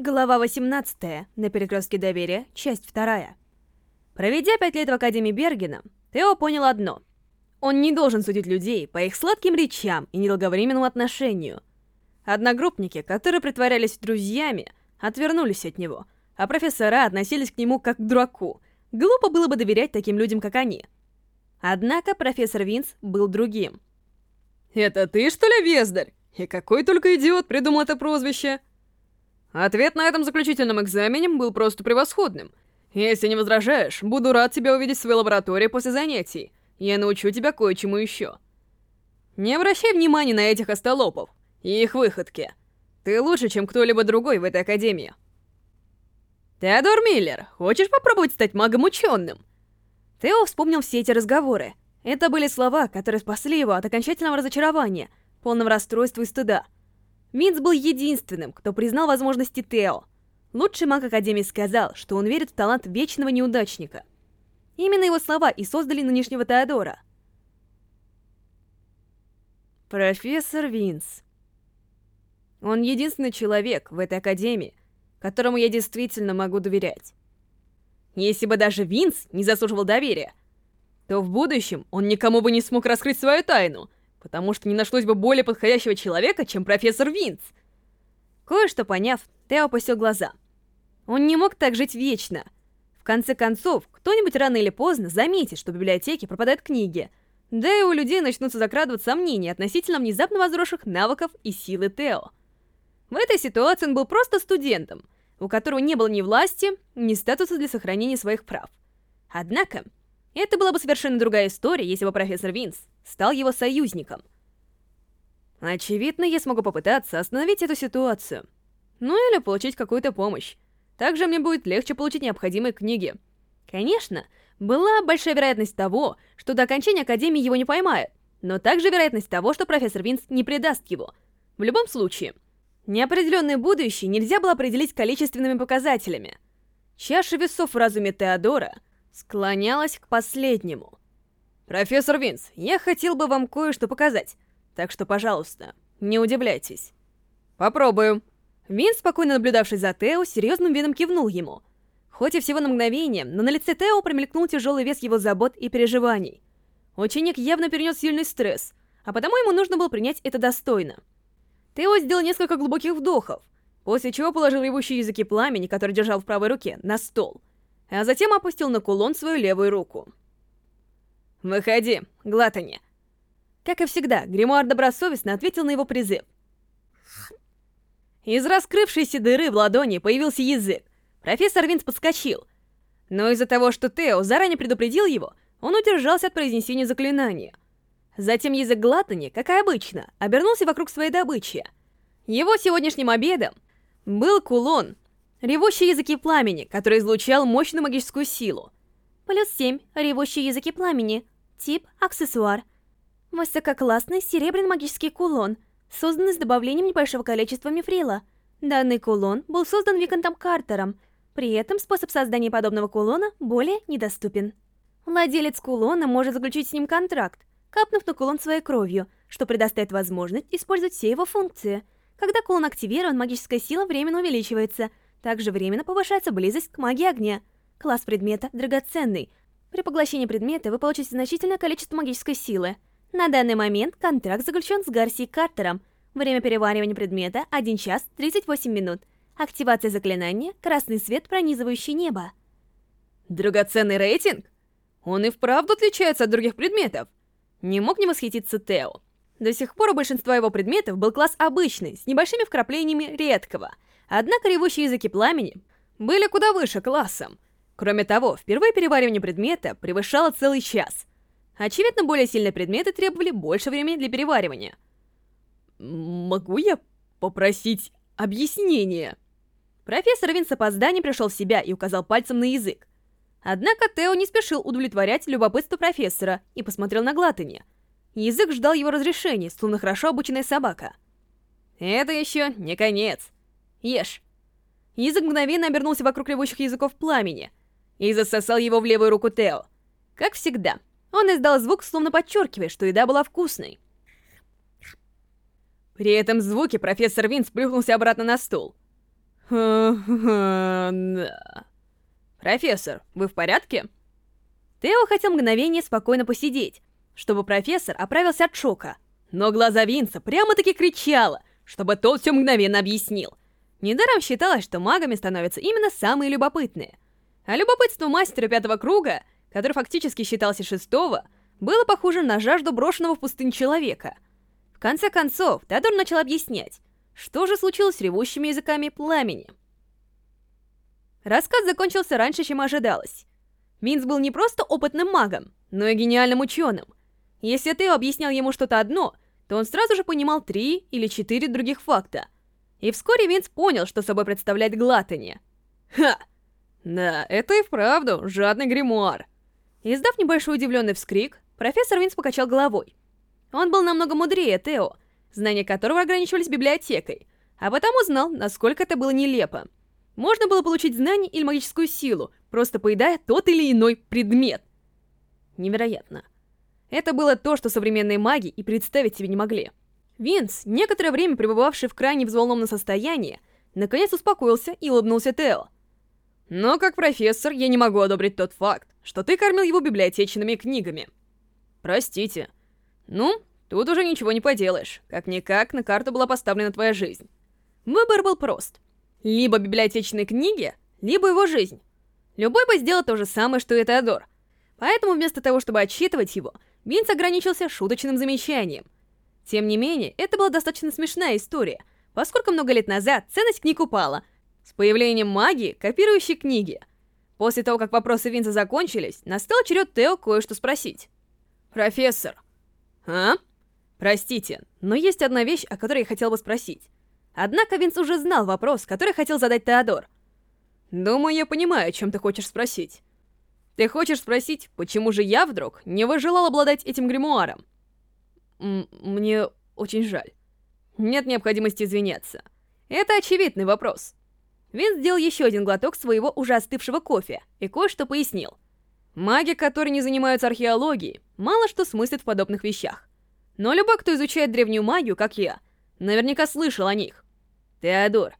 Глава 18. На перекрестке доверия. Часть 2. Проведя пять лет в Академии Бергена, Тео понял одно. Он не должен судить людей по их сладким речам и недолговременному отношению. Одногруппники, которые притворялись друзьями, отвернулись от него, а профессора относились к нему как к дураку. Глупо было бы доверять таким людям, как они. Однако профессор Винс был другим. «Это ты, что ли, Вездарь? И какой только идиот придумал это прозвище?» Ответ на этом заключительном экзамене был просто превосходным. Если не возражаешь, буду рад тебя увидеть в своей лаборатории после занятий. Я научу тебя кое-чему еще. Не обращай внимания на этих остолопов и их выходки. Ты лучше, чем кто-либо другой в этой академии. Теодор Миллер, хочешь попробовать стать магом-ученым? Тео вспомнил все эти разговоры. Это были слова, которые спасли его от окончательного разочарования, полного расстройства и стыда. Минц был единственным, кто признал возможности Тео. Лучший маг Академии сказал, что он верит в талант вечного неудачника. Именно его слова и создали нынешнего Теодора. Профессор Винс. Он единственный человек в этой Академии, которому я действительно могу доверять. Если бы даже Винс не заслуживал доверия, то в будущем он никому бы не смог раскрыть свою тайну — потому что не нашлось бы более подходящего человека, чем профессор Винц. Кое-что поняв, Тео опустил глаза. Он не мог так жить вечно. В конце концов, кто-нибудь рано или поздно заметит, что в библиотеке пропадают книги, да и у людей начнутся закрадывать сомнения относительно внезапно возросших навыков и силы Тео. В этой ситуации он был просто студентом, у которого не было ни власти, ни статуса для сохранения своих прав. Однако, это была бы совершенно другая история, если бы профессор Винс стал его союзником. Очевидно, я смогу попытаться остановить эту ситуацию. Ну или получить какую-то помощь. Также мне будет легче получить необходимые книги. Конечно, была большая вероятность того, что до окончания Академии его не поймают, но также вероятность того, что профессор Винс не предаст его. В любом случае, неопределенное будущее нельзя было определить количественными показателями. Чаша весов в разуме Теодора склонялась к последнему. «Профессор Винс, я хотел бы вам кое-что показать, так что, пожалуйста, не удивляйтесь». «Попробую». Винс, спокойно наблюдавший за Тео, серьезным видом кивнул ему. Хоть и всего на мгновение, но на лице Тео промелькнул тяжелый вес его забот и переживаний. Ученик явно перенес сильный стресс, а потому ему нужно было принять это достойно. Тео сделал несколько глубоких вдохов, после чего положил ревущие языки пламени, который держал в правой руке, на стол, а затем опустил на кулон свою левую руку. «Выходи, Глатани!» Как и всегда, гримуар добросовестно ответил на его призыв. Из раскрывшейся дыры в ладони появился язык. Профессор Винс подскочил. Но из-за того, что Тео заранее предупредил его, он удержался от произнесения заклинания. Затем язык Глатани, как и обычно, обернулся вокруг своей добычи. Его сегодняшним обедом был кулон, ревущий языки пламени, который излучал мощную магическую силу. Плюс 7. Ревущие языки пламени. Тип – аксессуар. Высококлассный серебряный магический кулон, созданный с добавлением небольшого количества мифрила. Данный кулон был создан Виконтом Картером, при этом способ создания подобного кулона более недоступен. Владелец кулона может заключить с ним контракт, капнув на кулон своей кровью, что предоставит возможность использовать все его функции. Когда кулон активирован, магическая сила временно увеличивается, также временно повышается близость к магии огня – Класс предмета драгоценный. При поглощении предмета вы получите значительное количество магической силы. На данный момент контракт заключен с Гарси Картером. Время переваривания предмета 1 час 38 минут. Активация заклинания «Красный свет, пронизывающий небо». Драгоценный рейтинг? Он и вправду отличается от других предметов. Не мог не восхититься Тео. До сих пор у большинства его предметов был класс обычный, с небольшими вкраплениями редкого. Однако ревущие языки пламени были куда выше классом. Кроме того, впервые переваривание предмета превышало целый час. Очевидно, более сильные предметы требовали больше времени для переваривания. «Могу я попросить объяснение?» Профессор Вин с опозданием пришел в себя и указал пальцем на язык. Однако Тео не спешил удовлетворять любопытство профессора и посмотрел на Глатани. Язык ждал его разрешения, словно хорошо обученная собака. «Это еще не конец. Ешь». Язык мгновенно обернулся вокруг ревущих языков пламени — и засосал его в левую руку Тео. Как всегда, он издал звук, словно подчеркивая, что еда была вкусной. При этом звуке профессор Винс плюхнулся обратно на стул. Да. Профессор, вы в порядке? Тео хотел мгновение спокойно посидеть, чтобы профессор оправился от шока. Но глаза Винса прямо-таки кричало, чтобы тот все мгновенно объяснил. Недаром считалось, что магами становятся именно самые любопытные. А любопытство мастера пятого круга, который фактически считался шестого, было похоже на жажду брошенного в пустынь человека. В конце концов, Теодор начал объяснять, что же случилось с ревущими языками пламени. Рассказ закончился раньше, чем ожидалось. Винс был не просто опытным магом, но и гениальным ученым. Если Тео объяснял ему что-то одно, то он сразу же понимал три или четыре других факта — и вскоре Винс понял, что собой представляет Глаттани. Ха! Да, это и вправду жадный гримуар. Издав небольшой удивленный вскрик, профессор Винс покачал головой. Он был намного мудрее Тео, знания которого ограничивались библиотекой, а потому знал, насколько это было нелепо. Можно было получить знания или магическую силу, просто поедая тот или иной предмет. Невероятно. Это было то, что современные маги и представить себе не могли. Винс, некоторое время пребывавший в крайне взволнованном состоянии, наконец успокоился и улыбнулся Тео. «Но как профессор я не могу одобрить тот факт, что ты кормил его библиотечными книгами. Простите. Ну, тут уже ничего не поделаешь. Как-никак на карту была поставлена твоя жизнь. Выбор был прост. Либо библиотечные книги, либо его жизнь. Любой бы сделал то же самое, что и Теодор. Поэтому вместо того, чтобы отчитывать его, Винс ограничился шуточным замечанием — тем не менее, это была достаточно смешная история, поскольку много лет назад ценность книг упала, с появлением магии, копирующей книги. После того, как вопросы Винса закончились, настал черед Тео кое-что спросить. «Профессор!» «А?» «Простите, но есть одна вещь, о которой я хотел бы спросить. Однако Винс уже знал вопрос, который хотел задать Теодор. «Думаю, я понимаю, о чем ты хочешь спросить. Ты хочешь спросить, почему же я вдруг не выжелал обладать этим гримуаром?» мне очень жаль. Нет необходимости извиняться. Это очевидный вопрос. Вин сделал еще один глоток своего уже остывшего кофе и кое-что пояснил. Маги, которые не занимаются археологией, мало что смыслят в подобных вещах. Но любой, кто изучает древнюю магию, как я, наверняка слышал о них. Теодор,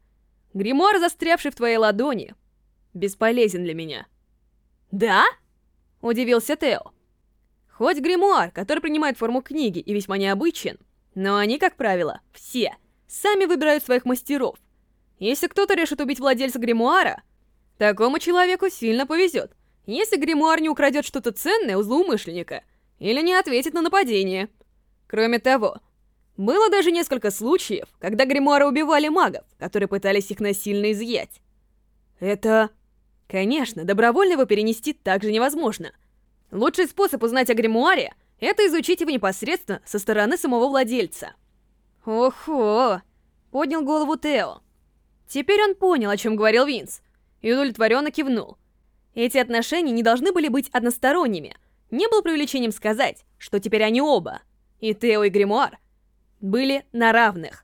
гримуар, застрявший в твоей ладони, бесполезен для меня. «Да?» — удивился Тео. Хоть гримуар, который принимает форму книги и весьма необычен, но они, как правило, все, сами выбирают своих мастеров. Если кто-то решит убить владельца гримуара, такому человеку сильно повезет, если гримуар не украдет что-то ценное у злоумышленника или не ответит на нападение. Кроме того, было даже несколько случаев, когда гримуары убивали магов, которые пытались их насильно изъять. Это... Конечно, добровольно его перенести также невозможно — Лучший способ узнать о гримуаре — это изучить его непосредственно со стороны самого владельца. Охо! Поднял голову Тео. Теперь он понял, о чем говорил Винс, и удовлетворенно кивнул. Эти отношения не должны были быть односторонними. Не было преувеличением сказать, что теперь они оба, и Тео, и Гримуар, были на равных.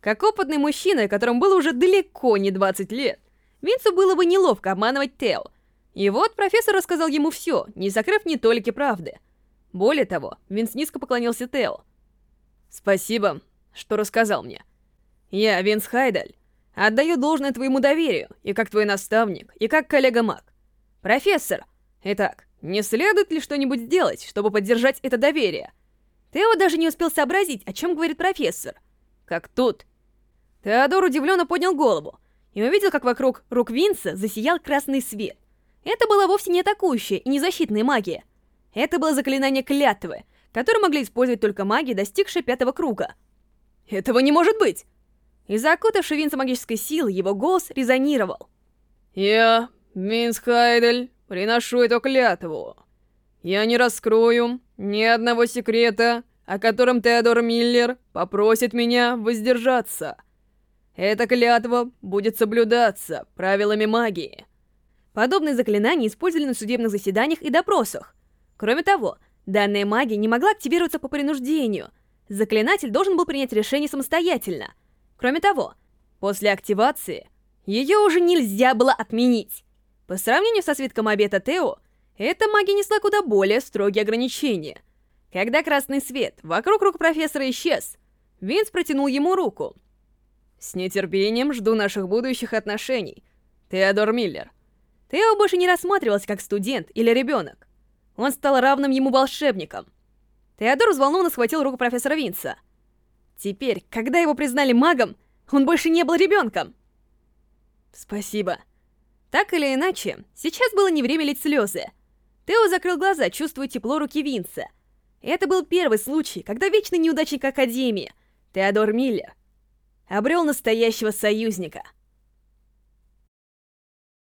Как опытный мужчина, которому было уже далеко не 20 лет, Винсу было бы неловко обманывать Тео, и вот профессор рассказал ему все, не закрыв ни толики правды. Более того, Винс низко поклонился Тео. «Спасибо, что рассказал мне. Я, Винс Хайдаль, отдаю должное твоему доверию, и как твой наставник, и как коллега-маг. Профессор, итак, не следует ли что-нибудь сделать, чтобы поддержать это доверие?» Тео даже не успел сообразить, о чем говорит профессор. Как тут. Теодор удивленно поднял голову и увидел, как вокруг рук Винса засиял красный свет. Это была вовсе не атакующая и не защитная магия. Это было заклинание клятвы, которое могли использовать только маги, достигшие пятого круга. Этого не может быть! Из-за окутавшей Винса магической силы его голос резонировал. «Я, Винс Хайдель, приношу эту клятву. Я не раскрою ни одного секрета, о котором Теодор Миллер попросит меня воздержаться. Эта клятва будет соблюдаться правилами магии». Подобные заклинания использовали на судебных заседаниях и допросах. Кроме того, данная магия не могла активироваться по принуждению. Заклинатель должен был принять решение самостоятельно. Кроме того, после активации ее уже нельзя было отменить. По сравнению со свитком обета Тео, эта магия несла куда более строгие ограничения. Когда красный свет вокруг рук профессора исчез, Винс протянул ему руку. С нетерпением жду наших будущих отношений. Теодор Миллер. Тео больше не рассматривался как студент или ребенок. Он стал равным ему волшебником. Теодор взволнованно схватил руку профессора Винса. Теперь, когда его признали магом, он больше не был ребенком. Спасибо. Так или иначе, сейчас было не время лить слезы. Тео закрыл глаза, чувствуя тепло руки Винса. Это был первый случай, когда вечный неудачник Академии, Теодор Миллер, обрел настоящего союзника —